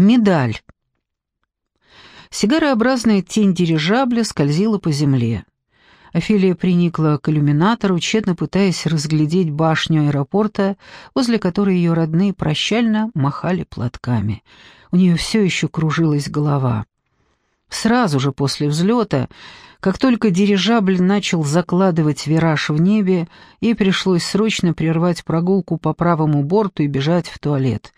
Медаль. Сигарообразная тень дирижабля скользила по земле. Офелия приникла к иллюминатору, тщетно пытаясь разглядеть башню аэропорта, возле которой ее родные прощально махали платками. У нее все еще кружилась голова. Сразу же после взлета, как только дирижабль начал закладывать вираж в небе, ей пришлось срочно прервать прогулку по правому борту и бежать в туалет.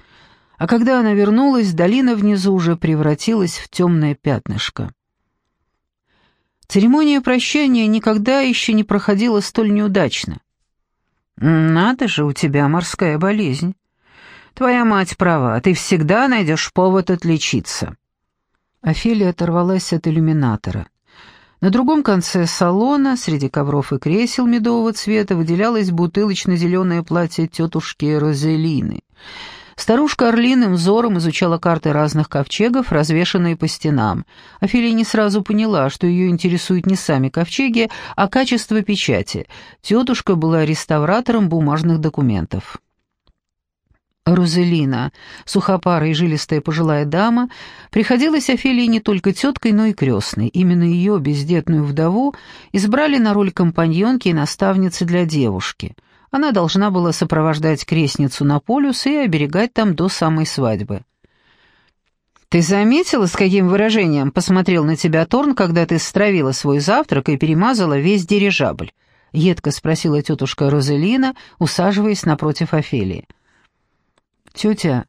А когда она вернулась, долина внизу уже превратилась в темное пятнышко. Церемония прощания никогда еще не проходила столь неудачно. «Надо же, у тебя морская болезнь. Твоя мать права, ты всегда найдешь повод отличиться». Офелия оторвалась от иллюминатора. На другом конце салона, среди ковров и кресел медового цвета, выделялось бутылочно-зеленое платье тетушки Розелины — Старушка орлиным взором изучала карты разных ковчегов, развешанные по стенам. Офелия не сразу поняла, что ее интересуют не сами ковчеги, а качество печати. Тетушка была реставратором бумажных документов. Розелина, сухопарая и жилистая пожилая дама, приходилась Офелии не только теткой, но и крестной. Именно ее, бездетную вдову, избрали на роль компаньонки и наставницы для девушки — она должна была сопровождать крестницу на полюс и оберегать там до самой свадьбы. «Ты заметила, с каким выражением посмотрел на тебя Торн, когда ты стравила свой завтрак и перемазала весь дирижабль?» — едко спросила тетушка Розелина, усаживаясь напротив Офелии. «Тетя,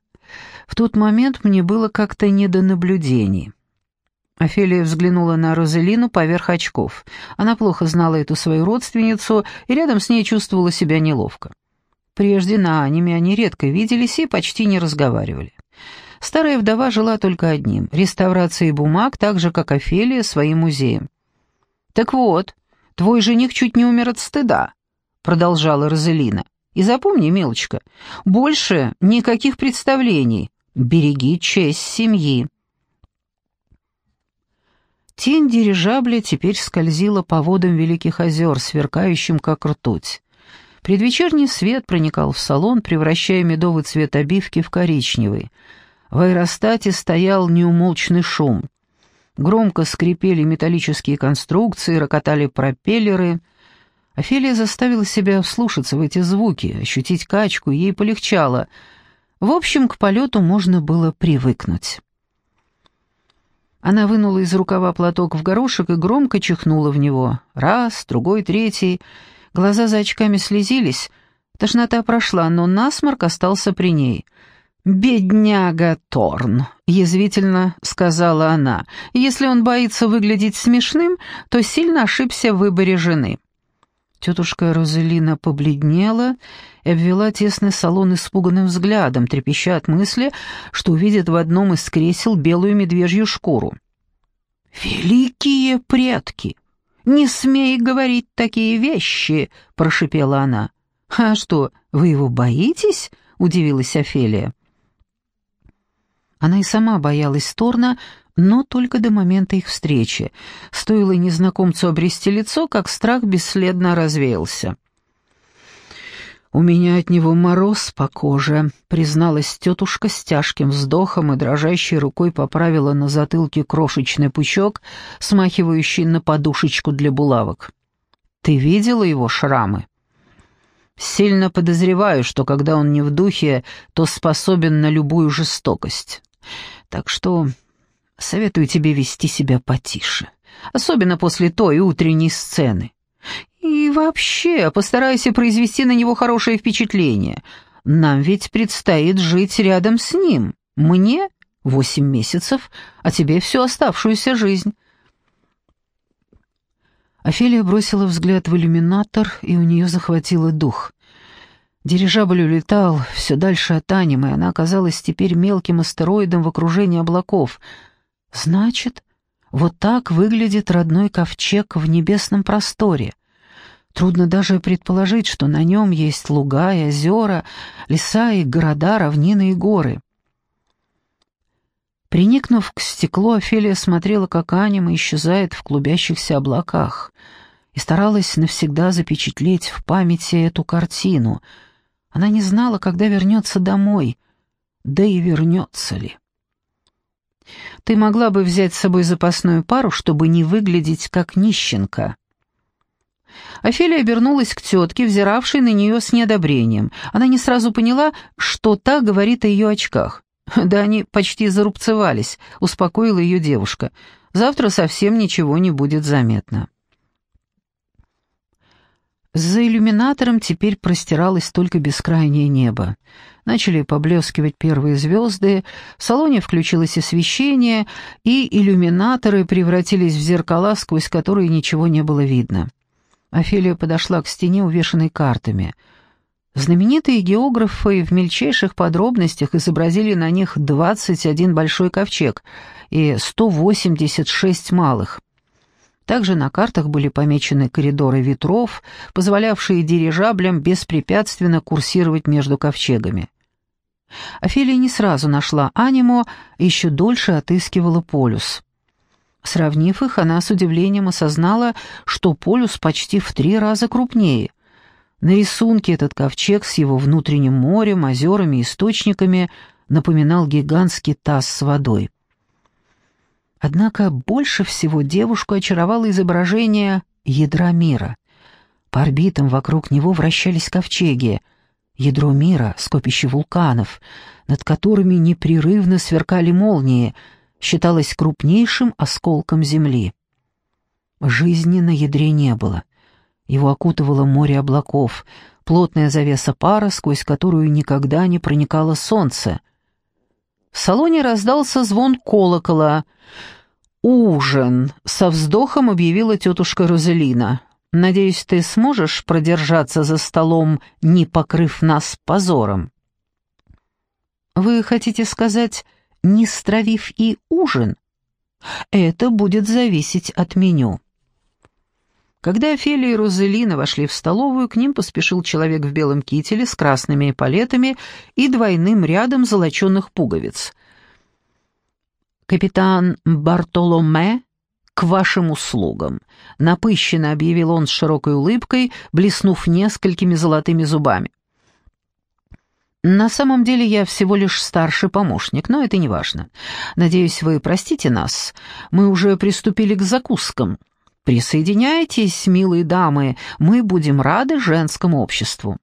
в тот момент мне было как-то не до наблюдений». Офелия взглянула на Розелину поверх очков. Она плохо знала эту свою родственницу и рядом с ней чувствовала себя неловко. Прежде на аниме они редко виделись и почти не разговаривали. Старая вдова жила только одним — реставрацией бумаг, так же, как Офелия, своим музеем. «Так вот, твой жених чуть не умер от стыда», — продолжала Розелина. «И запомни, мелочка, больше никаких представлений. Береги честь семьи». Тень дирижабля теперь скользила по водам Великих озер, сверкающим как ртуть. Предвечерний свет проникал в салон, превращая медовый цвет обивки в коричневый. В аэростате стоял неумолчный шум. Громко скрипели металлические конструкции, рокотали пропеллеры. Офелия заставила себя вслушаться в эти звуки, ощутить качку, ей полегчало. В общем, к полету можно было привыкнуть. Она вынула из рукава платок в горошек и громко чихнула в него. Раз, другой, третий. Глаза за очками слезились. Тошнота прошла, но насморк остался при ней. «Бедняга Торн», — язвительно сказала она. «Если он боится выглядеть смешным, то сильно ошибся в выборе жены». Тетушка Розелина побледнела и обвела тесный салон испуганным взглядом, трепеща от мысли, что увидит в одном из кресел белую медвежью шкуру. «Великие предки! Не смей говорить такие вещи!» — прошипела она. «А что, вы его боитесь?» — удивилась Офелия. Она и сама боялась Торна, но только до момента их встречи. Стоило незнакомцу обрести лицо, как страх бесследно развеялся. «У меня от него мороз по коже», — призналась тетушка с тяжким вздохом и дрожащей рукой поправила на затылке крошечный пучок, смахивающий на подушечку для булавок. «Ты видела его шрамы?» «Сильно подозреваю, что когда он не в духе, то способен на любую жестокость. Так что Советую тебе вести себя потише, особенно после той утренней сцены. И вообще, постарайся произвести на него хорошее впечатление. Нам ведь предстоит жить рядом с ним. Мне восемь месяцев, а тебе всю оставшуюся жизнь». Офелия бросила взгляд в иллюминатор, и у нее захватило дух. Дирижабль улетал все дальше от анимы, и она оказалась теперь мелким астероидом в окружении облаков — Значит, вот так выглядит родной ковчег в небесном просторе. Трудно даже предположить, что на нем есть луга и озера, леса и города, равнины и горы. Приникнув к стеклу, Офелия смотрела, как анима исчезает в клубящихся облаках, и старалась навсегда запечатлеть в памяти эту картину. Она не знала, когда вернется домой, да и вернется ли. Ты могла бы взять с собой запасную пару, чтобы не выглядеть как нищенка». Офелия обернулась к тетке, взиравшей на нее с неодобрением. Она не сразу поняла, что та говорит о ее очках. «Да они почти зарубцевались», — успокоила ее девушка. «Завтра совсем ничего не будет заметно». За иллюминатором теперь простиралось только бескрайнее небо. Начали поблескивать первые звезды, в салоне включилось освещение, и иллюминаторы превратились в зеркала, сквозь которые ничего не было видно. Офелия подошла к стене, увешанной картами. Знаменитые географы в мельчайших подробностях изобразили на них 21 большой ковчег и 186 малых. Также на картах были помечены коридоры ветров, позволявшие дирижаблям беспрепятственно курсировать между ковчегами. Офелия не сразу нашла Анимо, еще дольше отыскивала полюс. Сравнив их, она с удивлением осознала, что полюс почти в три раза крупнее. На рисунке этот ковчег с его внутренним морем, озерами и источниками напоминал гигантский таз с водой. Однако больше всего девушку очаровало изображение ядра мира. По орбитам вокруг него вращались ковчеги. Ядро мира — скопище вулканов, над которыми непрерывно сверкали молнии — считалось крупнейшим осколком Земли. Жизни на ядре не было. Его окутывало море облаков, плотная завеса пара, сквозь которую никогда не проникало солнце. В салоне раздался звон колокола. «Ужин!» — со вздохом объявила тетушка Розелина. «Надеюсь, ты сможешь продержаться за столом, не покрыв нас позором?» «Вы хотите сказать, не стравив и ужин, это будет зависеть от меню. Когда Офелия и Розелина вошли в столовую, к ним поспешил человек в белом кителе с красными эполетами и двойным рядом золоченных пуговиц. «Капитан Бартоломе к вашим услугам», — напыщенно объявил он с широкой улыбкой, блеснув несколькими золотыми зубами. На самом деле я всего лишь старший помощник, но это не важно. Надеюсь, вы простите нас. Мы уже приступили к закускам. Присоединяйтесь, милые дамы, мы будем рады женскому обществу».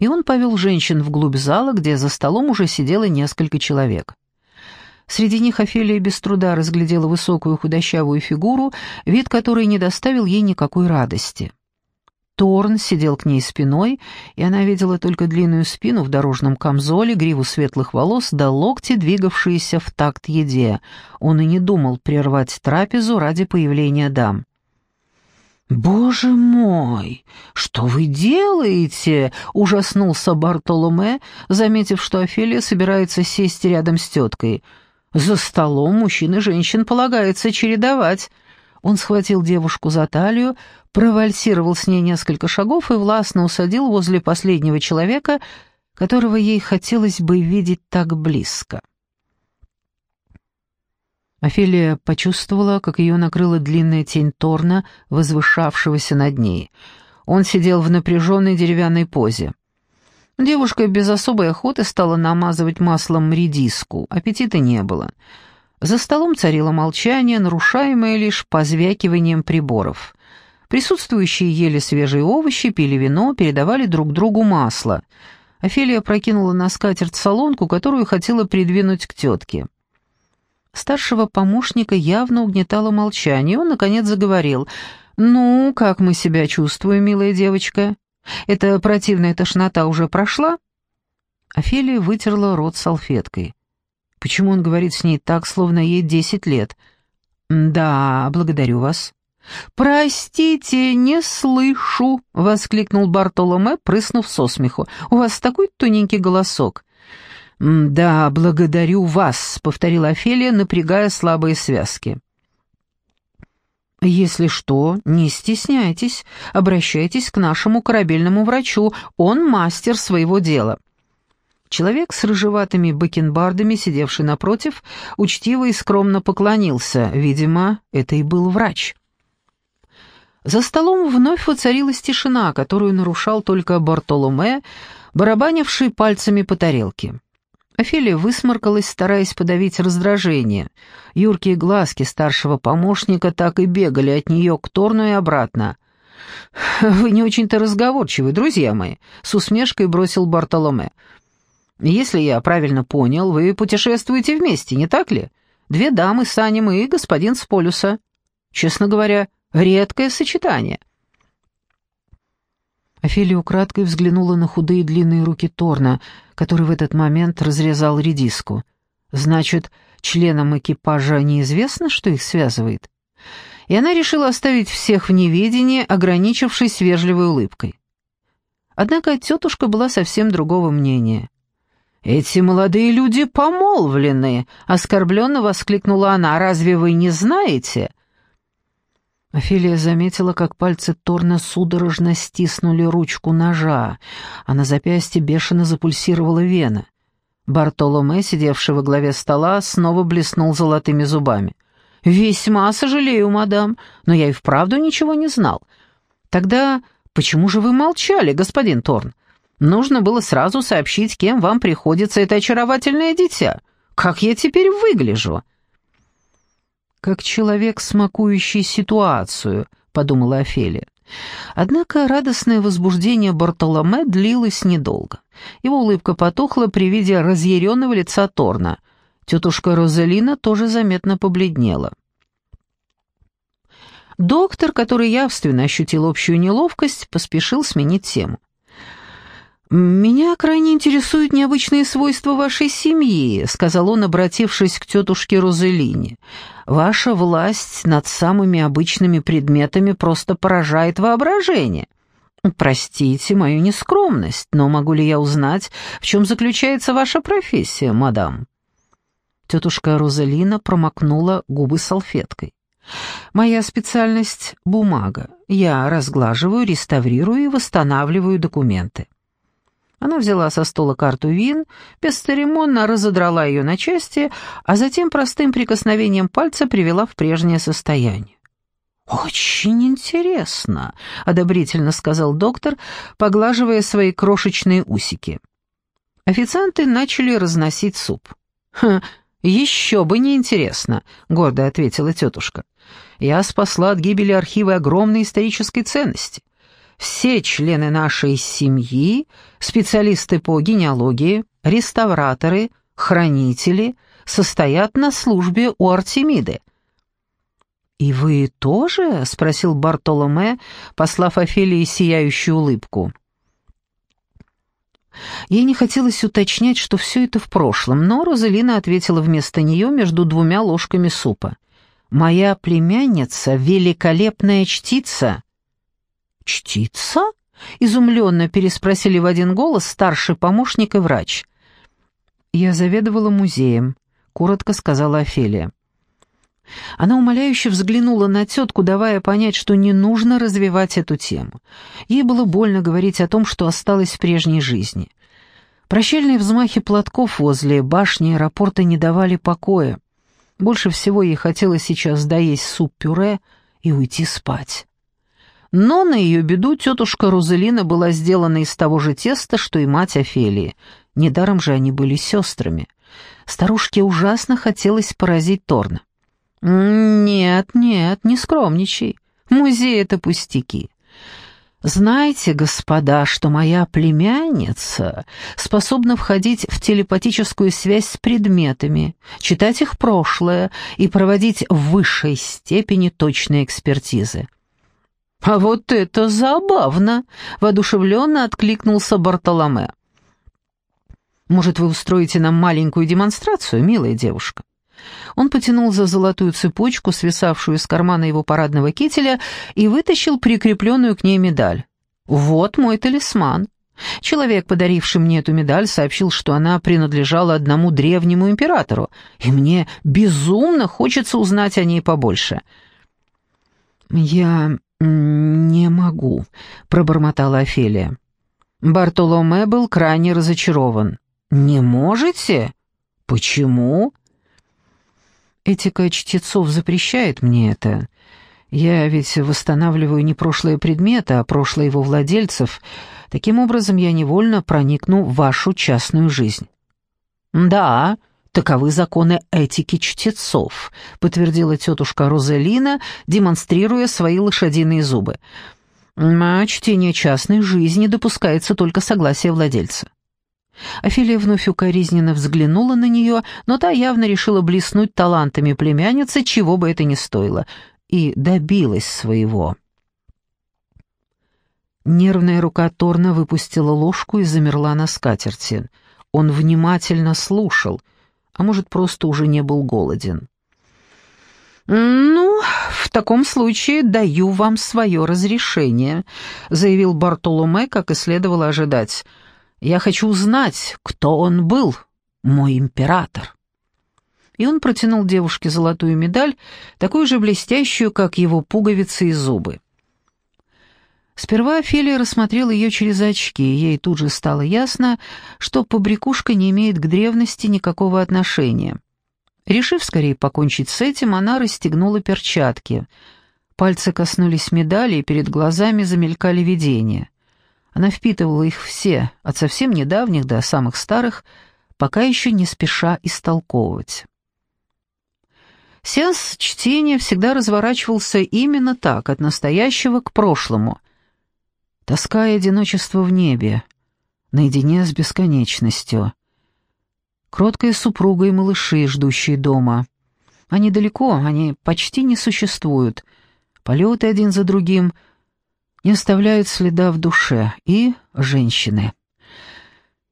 И он повел женщин вглубь зала, где за столом уже сидело несколько человек. Среди них Офелия без труда разглядела высокую худощавую фигуру, вид которой не доставил ей никакой радости. Торн сидел к ней спиной, и она видела только длинную спину в дорожном камзоле, гриву светлых волос да локти, двигавшиеся в такт еде. Он и не думал прервать трапезу ради появления дам. «Боже мой, что вы делаете?» — ужаснулся Бартоломе, заметив, что Офелия собирается сесть рядом с теткой. «За столом мужчин и женщин полагается чередовать». Он схватил девушку за талию, провальсировал с ней несколько шагов и властно усадил возле последнего человека, которого ей хотелось бы видеть так близко. Офелия почувствовала, как ее накрыла длинная тень Торна, возвышавшегося над ней. Он сидел в напряженной деревянной позе. Девушка без особой охоты стала намазывать маслом редиску, аппетита не было. За столом царило молчание, нарушаемое лишь позвякиванием приборов. Присутствующие ели свежие овощи, пили вино, передавали друг другу масло. Офелия прокинула на скатерть солонку, которую хотела придвинуть к тетке. Старшего помощника явно угнетало молчание, он, наконец, заговорил. «Ну, как мы себя чувствуем, милая девочка? Эта противная тошнота уже прошла?» Офелия вытерла рот салфеткой. Почему он говорит с ней так, словно ей десять лет? «Да, благодарю вас». «Простите, не слышу!» — воскликнул Бартоломе, прыснув со смеху. «У вас такой тоненький голосок!» «Да, благодарю вас», — повторила Офелия, напрягая слабые связки. «Если что, не стесняйтесь, обращайтесь к нашему корабельному врачу, он мастер своего дела». Человек с рыжеватыми бакенбардами, сидевший напротив, учтиво и скромно поклонился. Видимо, это и был врач. За столом вновь воцарилась тишина, которую нарушал только Бартоломе, барабанивший пальцами по тарелке. Офелия высморкалась, стараясь подавить раздражение. Юркие глазки старшего помощника так и бегали от нее к Торну и обратно. «Вы не очень-то разговорчивы, друзья мои», — с усмешкой бросил Бартоломе. «Если я правильно понял, вы путешествуете вместе, не так ли? Две дамы с Анем и господин с полюса. Честно говоря, редкое сочетание». Офелия украдкой взглянула на худые длинные руки Торна, который в этот момент разрезал редиску. «Значит, членам экипажа неизвестно, что их связывает?» И она решила оставить всех в неведении, ограничившись вежливой улыбкой. Однако тетушка была совсем другого мнения. «Эти молодые люди помолвлены!» — оскорбленно воскликнула она. «Разве вы не знаете?» Офелия заметила, как пальцы Торна судорожно стиснули ручку ножа, а на запястье бешено запульсировала вена. Бартоломе, сидевший во главе стола, снова блеснул золотыми зубами. «Весьма сожалею, мадам, но я и вправду ничего не знал. Тогда почему же вы молчали, господин Торн? Нужно было сразу сообщить, кем вам приходится это очаровательное дитя. Как я теперь выгляжу?» Как человек, смакующий ситуацию», — подумала Офелия. Однако радостное возбуждение Бартоломе длилось недолго. Его улыбка потухла при виде разъяренного лица Торна. Тетушка Розалина тоже заметно побледнела. Доктор, который явственно ощутил общую неловкость, поспешил сменить тему. «Меня крайне интересуют необычные свойства вашей семьи», — сказал он, обратившись к тетушке Розелине. «Ваша власть над самыми обычными предметами просто поражает воображение. Простите мою нескромность, но могу ли я узнать, в чем заключается ваша профессия, мадам?» Тетушка Розалина промокнула губы салфеткой. «Моя специальность — бумага. Я разглаживаю, реставрирую и восстанавливаю документы». Она взяла со стола карту вин, бесцеремонно разодрала ее на части, а затем простым прикосновением пальца привела в прежнее состояние. «Очень интересно», — одобрительно сказал доктор, поглаживая свои крошечные усики. Официанты начали разносить суп. «Хм, еще бы не интересно», — гордо ответила тетушка. «Я спасла от гибели архива огромной исторической ценности все члены нашей семьи, специалисты по генеалогии, реставраторы, хранители, состоят на службе у Артемиды. «И вы тоже?» — спросил Бартоломе, послав Офелии сияющую улыбку. Ей не хотелось уточнять, что все это в прошлом, но Розалина ответила вместо нее между двумя ложками супа. «Моя племянница — великолепная чтица, «Чтица?» — изумленно переспросили в один голос старший помощник и врач. «Я заведовала музеем», — коротко сказала Офелия. Она умоляюще взглянула на тетку, давая понять, что не нужно развивать эту тему. Ей было больно говорить о том, что осталось в прежней жизни. Прощальные взмахи платков возле башни аэропорта не давали покоя. Больше всего ей хотелось сейчас доесть суп-пюре и уйти спать. Но на ее беду тетушка Розелина была сделана из того же теста, что и мать Офелии. Недаром же они были сестрами. Старушке ужасно хотелось поразить Торна. «Нет, нет, не скромничай. Музей — это пустяки. Знаете, господа, что моя племянница способна входить в телепатическую связь с предметами, читать их прошлое и проводить в высшей степени точные экспертизы. «А вот это забавно!» — воодушевленно откликнулся Бартоломе. «Может, вы устроите нам маленькую демонстрацию, милая девушка?» Он потянул за золотую цепочку, свисавшую из кармана его парадного кителя, и вытащил прикрепленную к ней медаль. «Вот мой талисман. Человек, подаривший мне эту медаль, сообщил, что она принадлежала одному древнему императору, и мне безумно хочется узнать о ней побольше». «Я «Не могу», — пробормотала Офелия. Бартоломе был крайне разочарован. «Не можете? Почему?» «Этика чтецов запрещает мне это. Я ведь восстанавливаю не прошлые предметы, а прошлое его владельцев. Таким образом, я невольно проникну в вашу частную жизнь». «Да, таковы законы этики чтецов», — подтвердила тетушка Розалина, демонстрируя свои лошадиные зубы. «А чтение частной жизни допускается только согласие владельца». Офелия вновь укоризненно взглянула на нее, но та явно решила блеснуть талантами племянницы, чего бы это ни стоило, и добилась своего. Нервная рука Торна выпустила ложку и замерла на скатерти. Он внимательно слушал, а может, просто уже не был голоден. «Ну, в таком случае даю вам свое разрешение», — заявил Бартоломе, как и следовало ожидать. «Я хочу узнать, кто он был, мой император». И он протянул девушке золотую медаль, такую же блестящую, как его пуговицы и зубы. Сперва Офелия рассмотрела ее через очки, ей тут же стало ясно, что побрякушка не имеет к древности никакого отношения. Решив скорее покончить с этим, она расстегнула перчатки. Пальцы коснулись медали, и перед глазами замелькали видения. Она впитывала их все, от совсем недавних до самых старых, пока еще не спеша истолковывать. Сеанс чтения всегда разворачивался именно так, от настоящего к прошлому, Тоска и одиночество в небе, наедине с бесконечностью. Кроткая супруга и малыши, ждущие дома. Они далеко, они почти не существуют. Полеты один за другим не оставляют следа в душе. И женщины.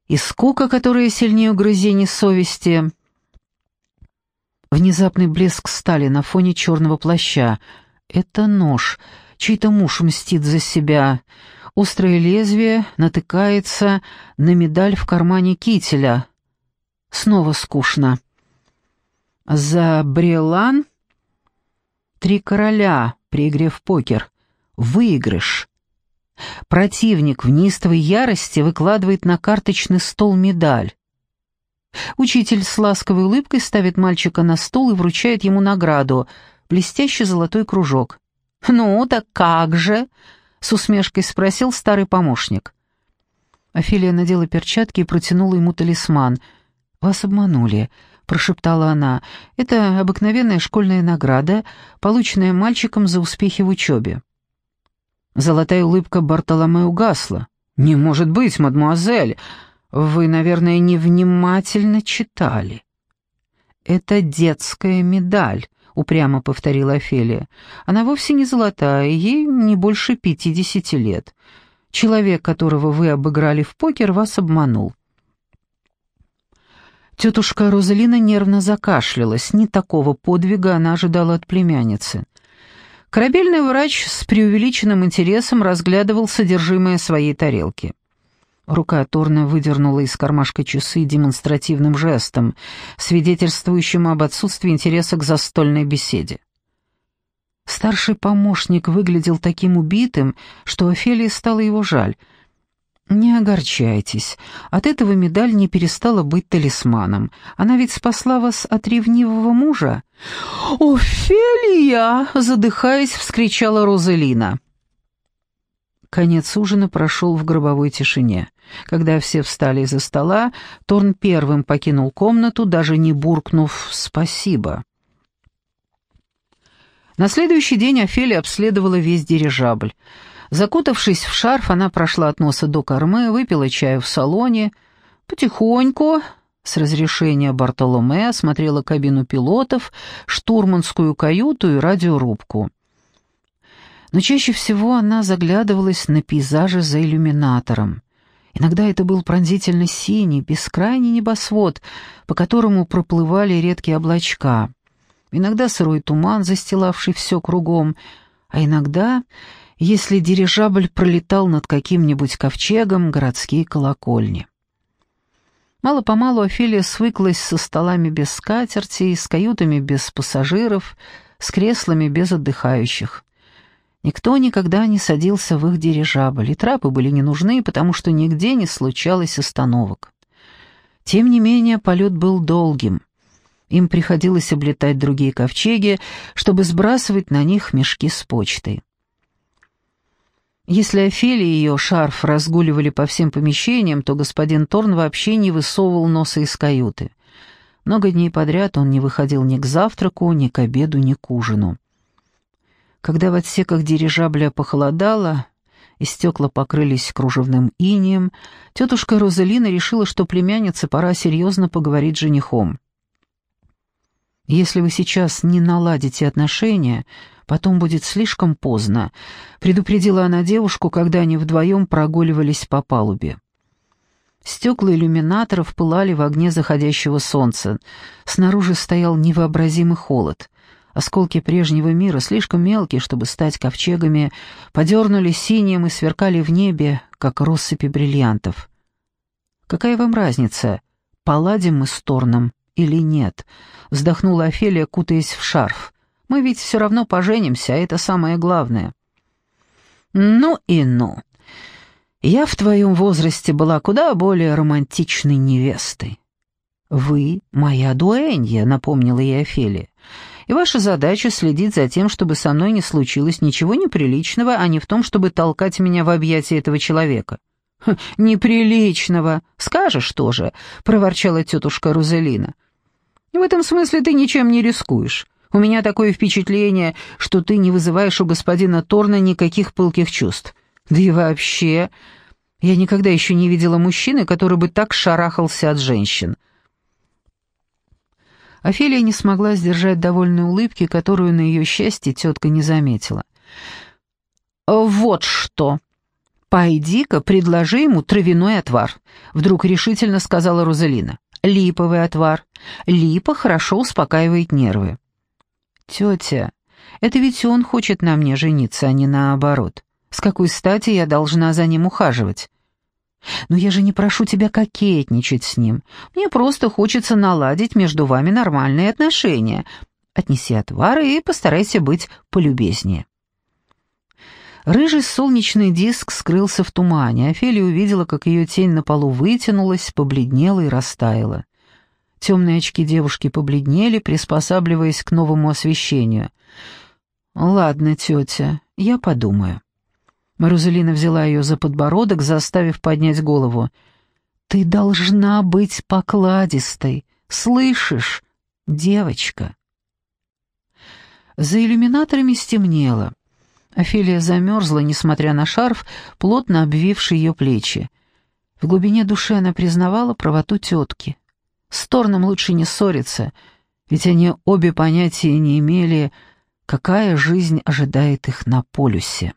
И скука, которая сильнее угрызений совести. Внезапный блеск стали на фоне черного плаща. Это нож. Чей-то муж мстит за себя. Острое лезвие натыкается на медаль в кармане кителя. Снова скучно. За Брелан три короля при игре в покер. Выигрыш. Противник в неистовой ярости выкладывает на карточный стол медаль. Учитель с ласковой улыбкой ставит мальчика на стол и вручает ему награду — блестящий золотой кружок. «Ну, так как же?» С усмешкой спросил старый помощник. Офелия надела перчатки и протянула ему талисман. «Вас обманули», — прошептала она. «Это обыкновенная школьная награда, полученная мальчиком за успехи в учебе». Золотая улыбка Бартоломе угасла. «Не может быть, мадмуазель! Вы, наверное, невнимательно читали». «Это детская медаль», упрямо повторила Офелия. Она вовсе не золотая, ей не больше пятидесяти лет. Человек, которого вы обыграли в покер, вас обманул. Тетушка Розалина нервно закашлялась. Не такого подвига она ожидала от племянницы. Корабельный врач с преувеличенным интересом разглядывал содержимое своей тарелки. Рука Торна выдернула из кармашка часы демонстративным жестом, свидетельствующим об отсутствии интереса к застольной беседе. Старший помощник выглядел таким убитым, что Офелии стало его жаль. «Не огорчайтесь, от этого медаль не перестала быть талисманом. Она ведь спасла вас от ревнивого мужа». «Офелия!» — задыхаясь, вскричала Розелина. Конец ужина прошел в гробовой тишине. Когда все встали из-за стола, Торн первым покинул комнату, даже не буркнув «спасибо». На следующий день Офелия обследовала весь дирижабль. Закутавшись в шарф, она прошла от носа до кормы, выпила чаю в салоне, потихоньку, с разрешения Бартоломе, осмотрела кабину пилотов, штурманскую каюту и радиорубку но чаще всего она заглядывалась на пейзажи за иллюминатором. Иногда это был пронзительно синий, бескрайний небосвод, по которому проплывали редкие облачка. Иногда сырой туман, застилавший все кругом, а иногда, если дирижабль пролетал над каким-нибудь ковчегом, городские колокольни. Мало-помалу Офелия свыклась со столами без скатерти, с каютами без пассажиров, с креслами без отдыхающих. Никто никогда не садился в их дирижабль, и трапы были не нужны, потому что нигде не случалось остановок. Тем не менее, полет был долгим. Им приходилось облетать другие ковчеги, чтобы сбрасывать на них мешки с почтой. Если Офелия и ее шарф разгуливали по всем помещениям, то господин Торн вообще не высовывал носа из каюты. Много дней подряд он не выходил ни к завтраку, ни к обеду, ни к ужину. Когда в отсеках дирижабля похолодало, и стекла покрылись кружевным инием, тетушка Розалина решила, что племяннице пора серьезно поговорить с женихом. «Если вы сейчас не наладите отношения, потом будет слишком поздно», — предупредила она девушку, когда они вдвоем прогуливались по палубе. Стекла иллюминаторов пылали в огне заходящего солнца. Снаружи стоял невообразимый холод. Осколки прежнего мира, слишком мелкие, чтобы стать ковчегами, подернули синим и сверкали в небе, как россыпи бриллиантов. «Какая вам разница, поладим мы с Торном или нет?» — вздохнула Офелия, кутаясь в шарф. «Мы ведь все равно поженимся, а это самое главное». «Ну и ну!» Я в твоем возрасте была куда более романтичной невестой». «Вы моя дуэнья», — напомнила ей Офелия. «И ваша задача следить за тем, чтобы со мной не случилось ничего неприличного, а не в том, чтобы толкать меня в объятия этого человека». «Хм, «Неприличного! Скажешь тоже», — проворчала тетушка Рузелина. «В этом смысле ты ничем не рискуешь. У меня такое впечатление, что ты не вызываешь у господина Торна никаких пылких чувств. Да и вообще, я никогда еще не видела мужчины, который бы так шарахался от женщин. Офелия не смогла сдержать довольной улыбки, которую на ее счастье тетка не заметила. «Вот что! Пойди-ка, предложи ему травяной отвар», — вдруг решительно сказала Розалина. «Липовый отвар. Липа хорошо успокаивает нервы». «Тетя, это ведь он хочет на мне жениться, а не наоборот. С какой стати я должна за ним ухаживать? Но я же не прошу тебя кокетничать с ним. Мне просто хочется наладить между вами нормальные отношения. Отнеси отвары и постарайся быть полюбезнее». Рыжий солнечный диск скрылся в тумане. Офелия увидела, как ее тень на полу вытянулась, побледнела и растаяла. Темные очки девушки побледнели, приспосабливаясь к новому освещению. «Ладно, тетя, я подумаю». Марузелина взяла ее за подбородок, заставив поднять голову. «Ты должна быть покладистой, слышишь, девочка?» За иллюминаторами стемнело. Офелия замерзла, несмотря на шарф, плотно обвивший ее плечи. В глубине души она признавала правоту тетки. С Торном лучше не ссориться, ведь они обе понятия не имели, какая жизнь ожидает их на полюсе.